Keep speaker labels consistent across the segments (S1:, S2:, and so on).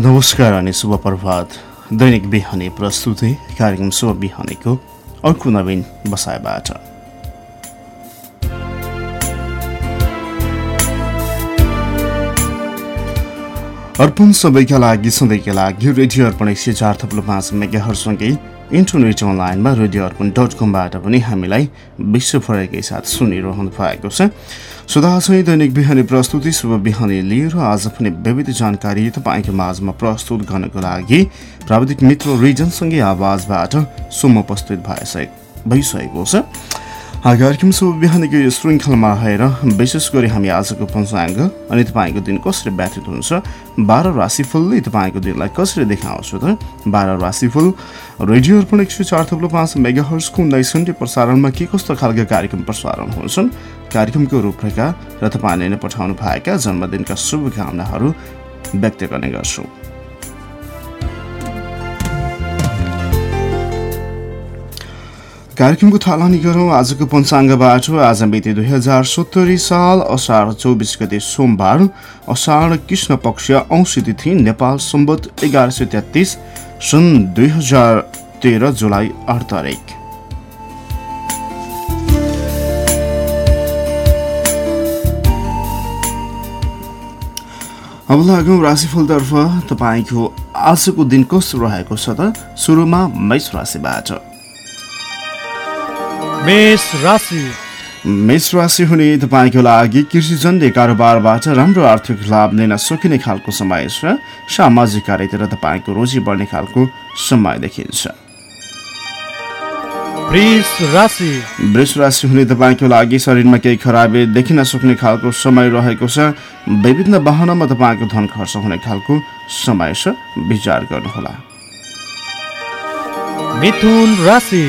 S1: नमस्कार अनि शुभ प्रभात। दैनिक बिहानी प्रस्तुति कार्यक्रम शुभ बिहानीको अर्को नवीन बसाइबाट। अर्पण सबैका लागि सधैँका लागि रेडियो अर्पण एक सय चार थप्लो पाँच मेगाहरूसँगै इन्टरनेट अनलाइनमा रेडियो अर्पण डट कमबाट पनि हामीलाई विश्वभरकै साथ सुनिरहनु भएको छ। सुधासै दैनिक बिहानी प्रस्तुति शुभ बिहानी लिएर आज पनि विविध जानकारी तपाईँको माझमा प्रस्तुत गर्नको लागि प्राविधिक मित्र रिजनसँगै आवाजबाट सुम उपस्थित भइसकेको छ। कार्यक्रम शुभ बिहानीको यो श्रृङ्खलामा रहेर विशेष गरी हामी आजको पञ्चाङ्ग अनि तपाईँको दिन कसरी व्यतीत हुन्छ बाह्र राशिफलले तपाईँको दिनलाई कसरी देखाउँछ त बाह्र राशिफल रेडियो अर्पण एक सय चार थप्लो पाँच मेगा हर्सको उन्नाइस घन्टे प्रसारणमा के कस्तो खालका कार्यक्रम प्रसारण हुन्छन् कार्यक्रमको रूपरेखा र तपाईँले नै पठाउनु भएका जन्मदिनका शुभकामनाहरू व्यक्त गर्ने गर्छौँ कार्यक्रमको थालनी गरौँ। आजको पञ्चाङ्गबाट आज मिति दुई हजार सत्तरी साल असार चौबिस गते सोमबार असार कृष्ण पक्ष औँसी तिथि नेपाल सम्बत एघार सय तेत्तिस सन् दुई हजार तेह्र जुलाई आठ तारिक। अब लागौँ राशिफलतर्फ। तपाईँको आजको दिन कस्तो रहेको छ त? सुरुमा मेष राशिबाट।
S2: मेष राशि।
S1: मेष राशि हुने तपाईँको लागि कृषिजन्य कारोबारबाट राम्रो आर्थिक लाभ लिन सकिने खालको समय छ। सामाजिक कार्यतिर तपाईँको रोजी बढ्ने खालको समय देखिन्छ।
S2: वृष राशि।
S1: वृष राशि हुने तपाईँको लागि शरीरमा केही खराबी देखिन सक्ने खालको समय रहेको छ। विभिन्न वाहनमा तपाईँको धन खर्च हुने खालको समय छ। विचार गर्नुहोला।
S2: मिथुन राशि।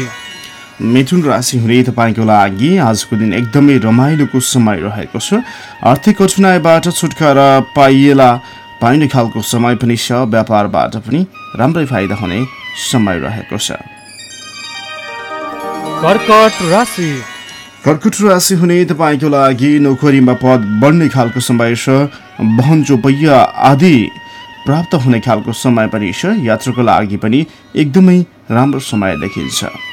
S1: मिथुन राशि हुने तपाईँको लागि आजको दिन एकदमै रमाइलोको समय रहेको छ। आर्थिक कठिनाइबाट छुटकारा पाइएला पाइने खालको समय पनि छ व्यापारबाट पनि राम्रै फाइदा हुने समय रहेको छ।
S2: कर्कट राशि।
S1: कर्कट राशि हुने तपाईँको लागि नोकरीमा पद बढ्ने खालको समय छ बहन चोपैया आदि प्राप्त हुने खालको समय पनि छ यात्राको लागि पनि एकदमै राम्रो समय देखिन्छ।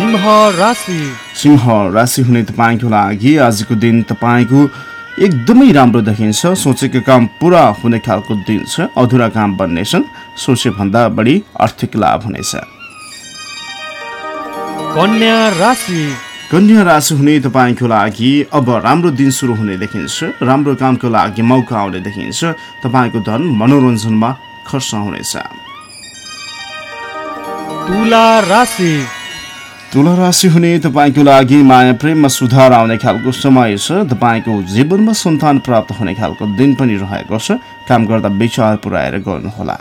S2: सिंह राशि।
S1: सिंह राशि हुने तपाईँको लागि आजको दिन तपाईँको एकदमै राम्रो देखिन्छ। सोचेको काम पुरा हुने खालको दिन छ। अधुरा काम बन्नेछन् सोचेभन्दा बढी आर्थिक लाभ हुनेछ।
S2: कन्या राशि।
S1: कन्या राशि हुने तपाईँको लागि अब राम्रो दिन सुरु हुने देखिन्छ। राम्रो कामको लागि मौका आउने देखिन्छ। तपाईँको धन मनोरञ्जनमा खर्च हुनेछ।
S2: तुला राशि।
S1: तुला राशि हुने तपाईँको लागि माया प्रेममा सुधार आउने खालको समय छ। तपाईँको जीवनमा सन्तान प्राप्त हुने खालको दिन पनि रहेको छ। काम गर्दा विचार पुऱ्याएर गर्नुहोला।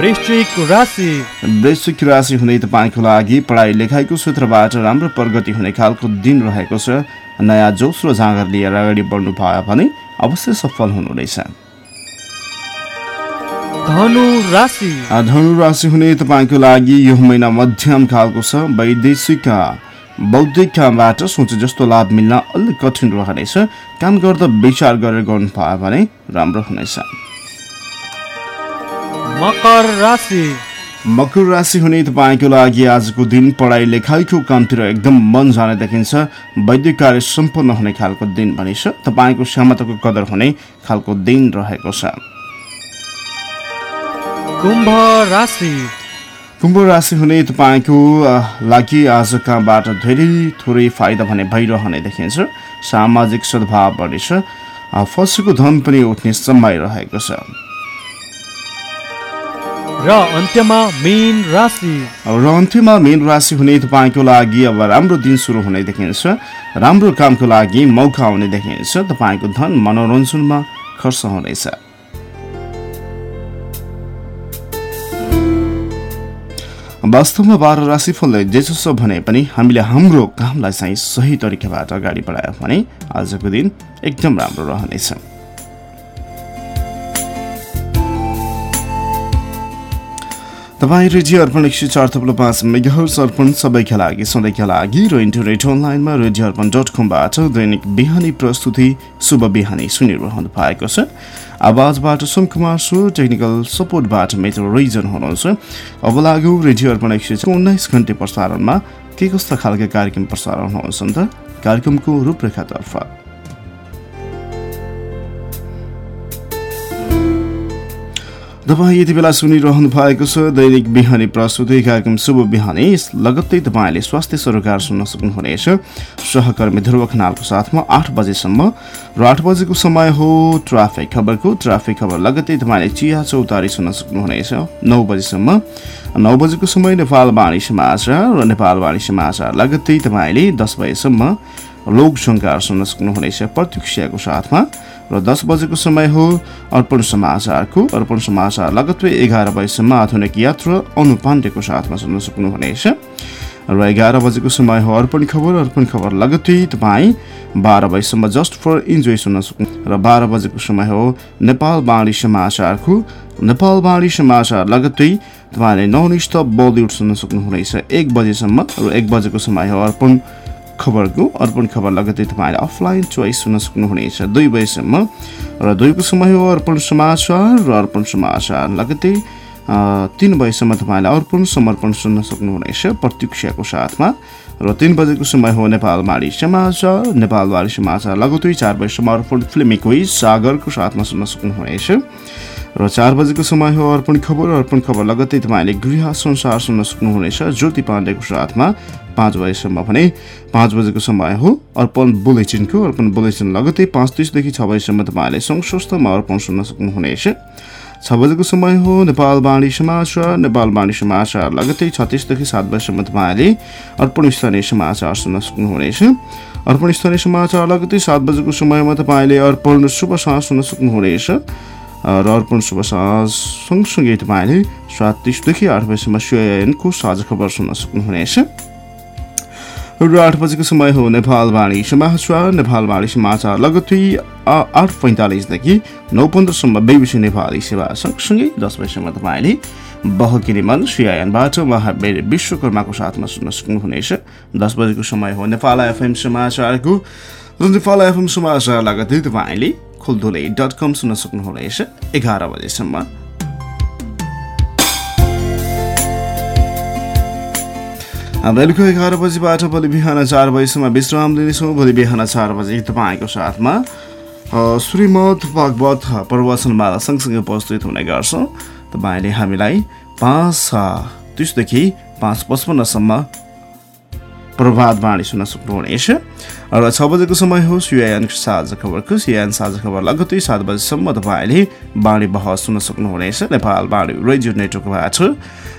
S2: वृश्चिक राशि।
S1: हुने तपाईँको लागि पढाइ लेखाइको क्षेत्रबाट राम्रो प्रगति हुने खालको दिन रहेको छ। नयाँ जोस र जाँगर लिएर अगाडि बढ्नु भयो भने अवश्य सफल हुनुहुनेछ।
S2: धनु राशि।
S1: धनु राशि हुने तपाईँको लागि यो महिना मध्यम खालको छ। वैदेशिक बौद्धिक कामबाट सोचे जस्तो लाभ मिल्न अलिक कठिन रहनेछ। काम गर्दा विचार गरेर गर्नु भयो भने राम्रो हुनेछ।
S2: मकर राशि।
S1: मकर राशि हुने तपाईँको लागि आजको दिन पढाइ लेखाइको कामतिर एकदम मन जाने देखिन्छ। वैद्य कार्य सम्पन्न हुने खालको दिन पनि छ तपाईँको क्षमताको कदर हुने खालको दिन रहेको छ।
S2: कुम्भ राशि।
S1: कुम्भ राशि हुने तपाईँको लागि आज कामबाट धेरै थोरै फाइदा भने भइरहने देखिन्छ। सामाजिक सद्भाव बढेछ। फसेको धन पनि उठ्ने समय रहेको छ।
S2: र अन्त्यमा मेन राशि।
S1: र अन्त्यमा मेन राशि हुने तपाईँको लागि अब राम्रो दिन सुरु हुने देखिन्छ। राम्रो कामको लागि मौका आउने देखिन्छ। तपाईँको धन मनोरञ्जनमा खर्च हुनेछ। वास्तवमा बाह्र जे जसो भने पनि हामीले हाम्रो कामलाई चाहिँ सही तरिकाबाट अगाडि बढायो भने आजको दिन एकदम राम्रो रहनेछ। तपाईँ रेडियो अर्पण एक सय चार थप्लो पाँच मेगाहर्स अर्पण सबैका लागि सधैँका लागि र इन्टरनेट अनलाइनमा रेडियो अर्पण डट कमबाट दैनिक बिहानी प्रस्तुति शुभ बिहानी सुनिरहनु भएको छ। आवाजबाट सुमकुमार सु टेक्निकल सपोर्टबाट मेट्रो रिजन हुनुहुन्छ। अब लाग्यो रेडियो अर्पण एक सय उन्नाइस घन्टे प्रसारणमा के कस्ता खालका कार्यक्रम प्रसारण हुन्छ त? कार्यक्रमको रूपरेखातर्फ तपाईँ यति बेला सुनिरहनु भएको छ दैनिक बिहानी प्रस्तुति कार्यक्रम शुभ बिहानी। लगत्तै तपाईँले स्वास्थ्य सरोकार सुन्न सक्नुहुनेछ। सहकर्मी ध्रुव खनालको साथमा आठ बजेसम्म र आठ बजेको समय हो ट्राफिक खबरको। ट्राफिक खबर लगत्तै तपाईँले चिया चौतारी सुन्न सक्नुहुनेछ। नौ बजीसम्म। नौ बजेको समय नेपाल वाणी समाचार र नेपाल वाणी समाचार लगत्तै तपाईँले दस बजेसम्म लोकसङ्कार सुन्न सक्नुहुनेछ प्रत्यक्षको साथमा र दस बजेको समय हो। अर्पण समाचारको अर्पण समाचार लगत्तै एघार बजीसम्म आधुनिक यात्रा अनुपाण्डेको साथमा सुन्न सक्नुहुनेछ। र एघार बजेको समय हो अर्पण खबर। अर्पण खबर लगत्तै तपाईँ बाह्र बजीसम्म जस्ट फर इन्जोय सुन्न सक्नु। र बाह्र बजेको समय हो नेपाल बाणी समाचारको। नेपाल बाणी समाचार लगत्तै तपाईँले नौनिष्ठ बलिउड सुन्न सक्नुहुनेछ। एक बजेसम्म र एक बजेको समय हो अर्पण खबरको अर्पण खबर लगतै तपाईँले अफलाइन चोइस सुन्न सक्नुहुनेछ। दुई बजीसम्म र दुईको समय हो अर्पण समाचार र अर्पण समाचार लगतै तिन बजीसम्म तपाईँले अर्पण समर्पण सुन्न सक्नुहुनेछ प्रतीक्षाको साथमा। र तिन बजेको समय हो नेपाल माडी समाचार। नेपाल नेपालवाडी समाचार लगतै चार बजीसम्म अर्पण फिल्मी क्विज सागरको साथमा सुन्न सक्नुहुनेछ। र चार बजेको समय हो अर्पण खबर। अर्पण खबर लगत्तै तपाईँले गृह संसार सुन्न सक्नुहुनेछ। ज्योति पाण्डेको साथमा पाँच बजीसम्म भने पाँच बजेको समय हो। अर्पण बुलेटिनको अर्पण बुलेटिन लगत्तै पाँच तिसदेखि छ बजीसम्म तपाईँले संस्वस्थमा अर्पण सुन्न सक्नुहुनेछ। छ बजेको समय हो नेपाल बाणी समाचार नेपाल बाणी समाचार लगत्तै छत्तिसदेखि सात बजीसम्म तपाईँले अर्पण स्थानीय समाचार सुन्न सक्नुहुनेछ। अर्पण स्थानीय समाचार लगत्तै सात बजेको समयमा तपाईँले अर्पण शुभ साँझ सुन्न सक्नुहुनेछ। र अर्पण शुभ साँझ सँगसँगै तपाईँले सात तिसदेखि आठ बजीसम्म सिआइएनको साझा खबर सुन्न सक्नुहुनेछ। र आठ बजेको समय हो नेपाल वाणी समाचार नेपाल वाणी समाचार। लगत्तै आठ पैँतालिसदेखि नौ पन्ध्रसम्म बेबिसी नेपाली सेवा सँगसँगै दस बजीसम्म तपाईँले बहकिने मन सिआइएनबाट महावीर विश्वकर्माको साथमा सुन्न सक्नुहुनेछ। दस बजेको समय हो नेपाल एफएम समाचारको। र नेपाल एफएम समाचार लगत्तै तपाईँले खुलधुले डट कम सुन्न सक्नुहुनेछ। एघार बजेसम्म बेलुका एघार बजीबाट भोलि बिहान चार बजीसम्म विश्राम लिनेछौँ। भोलि बिहान चार बजी तपाईँको साथमा श्रीमद भागवत प्रवचनमाला सँगसँगै उपस्थित हुने गर्छौँ। तपाईँले हामीलाई पाँच तिसदेखि पाँच पचपन्नसम्म प्रभात बाणी सुन्न सक्नुहुनेछ। र छ बजेको समय हो सिआइएन साझा खबरको सिआइएन साझा खबर लगत्तै सात बजीसम्म तपाईँले बाणी बहस सुन्न सक्नुहुनेछ नेपाल बाणी रेडियो नेटवर्कबाट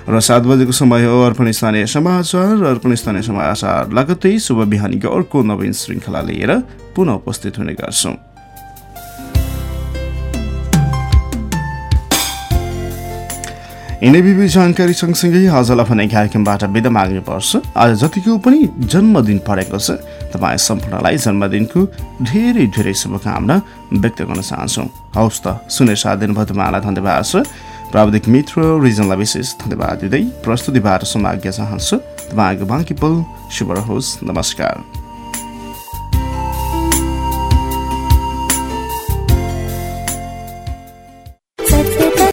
S1: र सात बजेको समय हो अर्पण स्थानीय समाचार र अर्पण स्थानीय समाचार लगत्तै शुभ बिहानीको अर्को नवीन श्रृङ्खला लिएर पुनः उपस्थित हुने गर्छौँ। यिनै विविध जानकारी सँगसँगै आजलाई भने कार्यक्रमबाट बिदा माग्नु पर्छ आज जतिको पनि जन्मदिन परेको छ तपाईँ सम्पूर्णलाई जन्मदिनको धेरै धेरै शुभकामना व्यक्त गर्न चाहन्छौँ। हवस् त सुने साथ दिनुभयो तपाईँलाई धन्यवाद छ। प्राविधिक मित्र रिजनलाई विशेष धन्यवाद दिँदै प्रस्तुतिबाट समाज्ञा चाहन्छु। तपाईँको बाँकी पल शुभ रहोस्। नमस्कार।